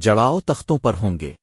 جڑاؤ تختوں پر ہوں گے۔